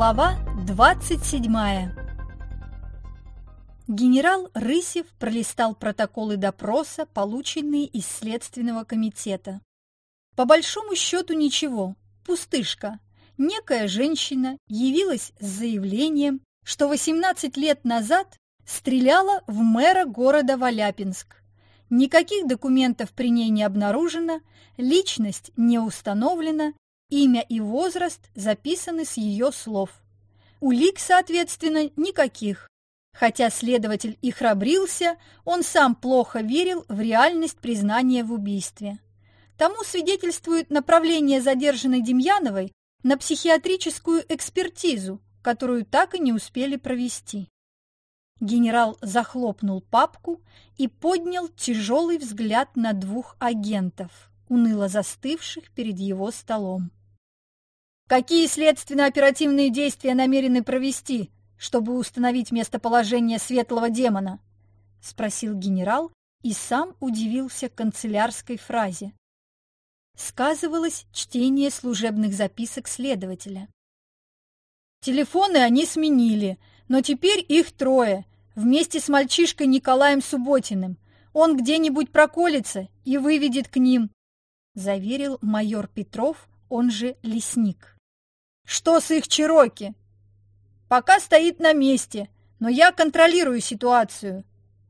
Глава 27 Генерал Рысев пролистал протоколы допроса, полученные из Следственного комитета. По большому счету ничего, пустышка. Некая женщина явилась с заявлением, что 18 лет назад стреляла в мэра города Валяпинск. Никаких документов при ней не обнаружено, личность не установлена, имя и возраст записаны с ее слов. Улик, соответственно, никаких. Хотя следователь и храбрился, он сам плохо верил в реальность признания в убийстве. Тому свидетельствует направление задержанной Демьяновой на психиатрическую экспертизу, которую так и не успели провести. Генерал захлопнул папку и поднял тяжелый взгляд на двух агентов, уныло застывших перед его столом. «Какие следственно-оперативные действия намерены провести, чтобы установить местоположение светлого демона?» — спросил генерал и сам удивился канцелярской фразе. Сказывалось чтение служебных записок следователя. Телефоны они сменили, но теперь их трое, вместе с мальчишкой Николаем Субботиным. Он где-нибудь проколется и выведет к ним, заверил майор Петров, он же Лесник. Что с их Чироки? Пока стоит на месте, но я контролирую ситуацию.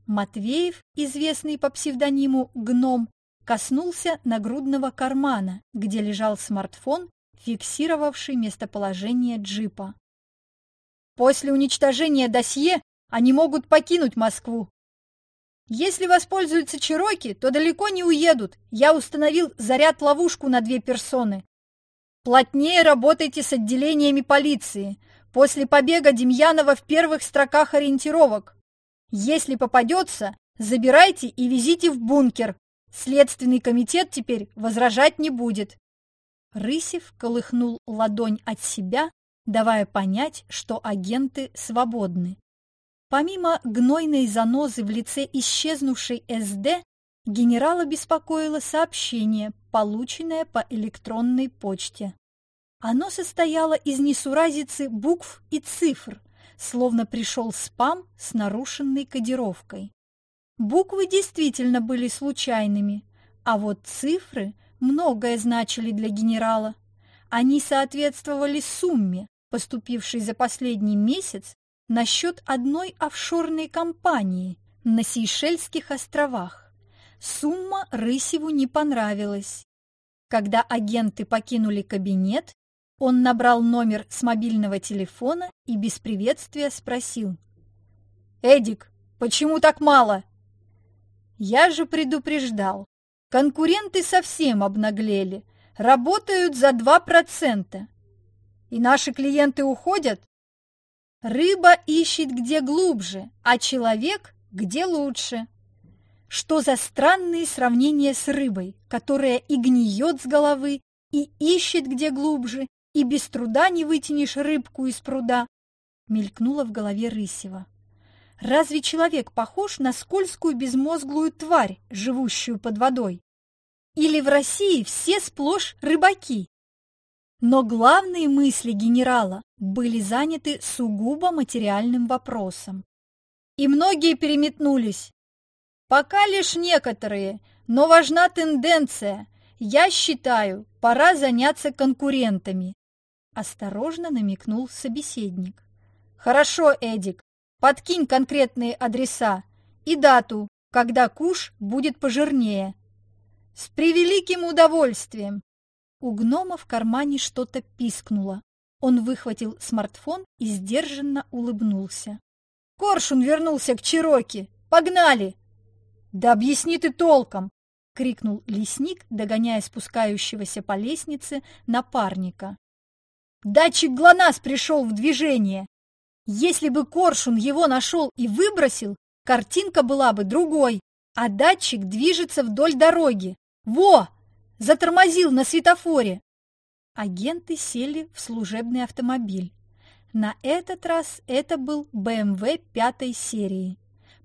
Матвеев, известный по псевдониму Гном, коснулся нагрудного кармана, где лежал смартфон, фиксировавший местоположение джипа. После уничтожения досье они могут покинуть Москву. Если воспользуются Чироки, то далеко не уедут. Я установил заряд-ловушку на две персоны. Плотнее работайте с отделениями полиции. После побега Демьянова в первых строках ориентировок. Если попадется, забирайте и везите в бункер. Следственный комитет теперь возражать не будет. Рысев колыхнул ладонь от себя, давая понять, что агенты свободны. Помимо гнойной занозы в лице исчезнувшей СД, генерала беспокоило сообщение, полученное по электронной почте. Оно состояло из несуразицы букв и цифр, словно пришел спам с нарушенной кодировкой. Буквы действительно были случайными, а вот цифры многое значили для генерала. Они соответствовали сумме, поступившей за последний месяц насчет одной офшорной компании на Сейшельских островах. Сумма Рысеву не понравилась. Когда агенты покинули кабинет, он набрал номер с мобильного телефона и без приветствия спросил. «Эдик, почему так мало?» «Я же предупреждал. Конкуренты совсем обнаглели, работают за 2%. И наши клиенты уходят?» Рыба ищет где глубже, а человек где лучше. Что за странные сравнения с рыбой, которая и гниет с головы, и ищет где глубже, и без труда не вытянешь рыбку из пруда, мелькнуло в голове Рысева. Разве человек похож на скользкую безмозглую тварь, живущую под водой? Или в России все сплошь рыбаки, но главные мысли генерала были заняты сугубо материальным вопросом. И многие переметнулись. Пока лишь некоторые, но важна тенденция. Я считаю, пора заняться конкурентами. Осторожно намекнул собеседник. Хорошо, Эдик, подкинь конкретные адреса и дату, когда куш будет пожирнее. С превеликим удовольствием. У гнома в кармане что-то пискнуло. Он выхватил смартфон и сдержанно улыбнулся. «Коршун вернулся к Чироки! Погнали!» «Да объясни ты толком!» — крикнул лесник, догоняя спускающегося по лестнице напарника. «Датчик ГЛОНАСС пришел в движение! Если бы Коршун его нашел и выбросил, картинка была бы другой, а датчик движется вдоль дороги. Во! Затормозил на светофоре!» Агенты сели в служебный автомобиль. На этот раз это был БМВ пятой серии.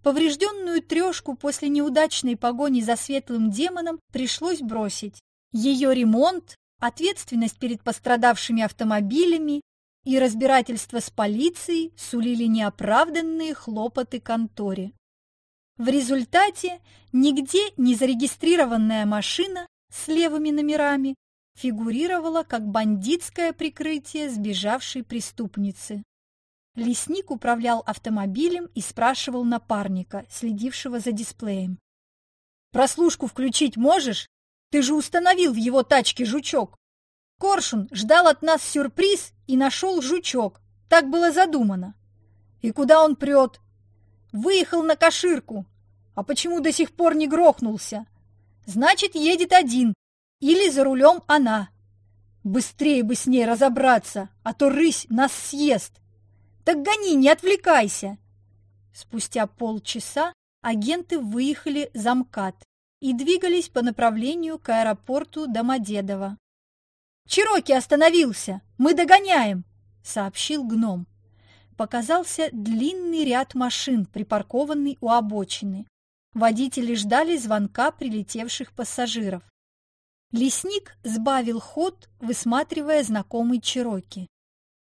Поврежденную трешку после неудачной погони за светлым демоном пришлось бросить. Ее ремонт, ответственность перед пострадавшими автомобилями и разбирательство с полицией сулили неоправданные хлопоты конторе. В результате нигде не зарегистрированная машина с левыми номерами фигурировала как бандитское прикрытие сбежавшей преступницы. Лесник управлял автомобилем и спрашивал напарника, следившего за дисплеем. «Прослушку включить можешь? Ты же установил в его тачке жучок!» Коршун ждал от нас сюрприз и нашел жучок. Так было задумано. И куда он прет? Выехал на Каширку. А почему до сих пор не грохнулся? Значит, едет один. Или за рулем она. Быстрее бы с ней разобраться, а то рысь нас съест. Так гони, не отвлекайся. Спустя полчаса агенты выехали за МКАД и двигались по направлению к аэропорту Домодедово. «Чироки остановился! Мы догоняем!» — сообщил гном. Показался длинный ряд машин, припаркованный у обочины. Водители ждали звонка прилетевших пассажиров. Лесник сбавил ход, высматривая знакомый Чироки.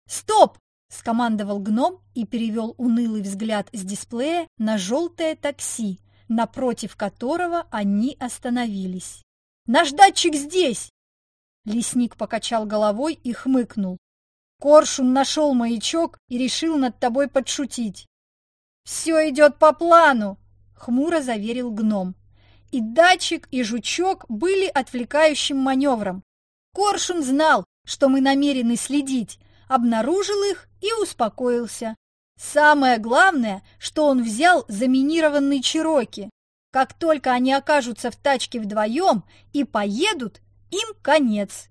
«Стоп!» – скомандовал гном и перевел унылый взгляд с дисплея на желтое такси, напротив которого они остановились. «Наш датчик здесь!» Лесник покачал головой и хмыкнул. Коршун нашел маячок и решил над тобой подшутить. «Все идет по плану!» — хмуро заверил гном. И датчик, и жучок были отвлекающим маневром. Коршун знал, что мы намерены следить, обнаружил их и успокоился. Самое главное, что он взял заминированный Чироки. Как только они окажутся в тачке вдвоем и поедут, им конец.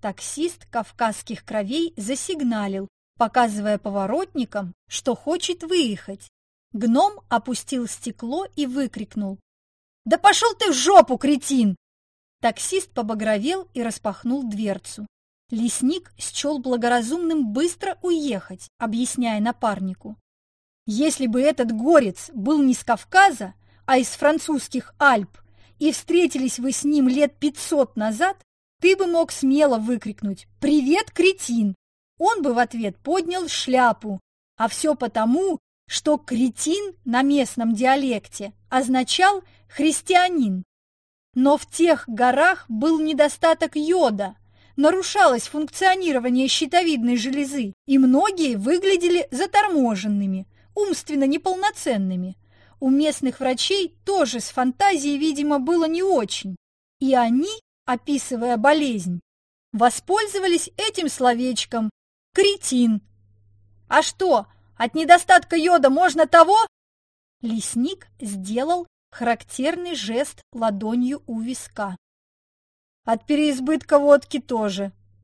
Таксист кавказских кровей засигналил, показывая поворотникам, что хочет выехать. Гном опустил стекло и выкрикнул. «Да пошел ты в жопу, кретин!» Таксист побагровел и распахнул дверцу. Лесник счел благоразумным быстро уехать, объясняя напарнику. Если бы этот горец был не с Кавказа, а из французских Альп, и встретились вы с ним лет пятьсот назад, ты бы мог смело выкрикнуть «Привет, кретин!» Он бы в ответ поднял шляпу, а все потому, что кретин на местном диалекте означал христианин. Но в тех горах был недостаток йода, нарушалось функционирование щитовидной железы, и многие выглядели заторможенными, умственно неполноценными. У местных врачей тоже с фантазией, видимо, было не очень. И они, описывая болезнь, воспользовались этим словечком «кретин». А что, от недостатка йода можно того? Лесник сделал характерный жест ладонью у виска. От переизбытка водки тоже,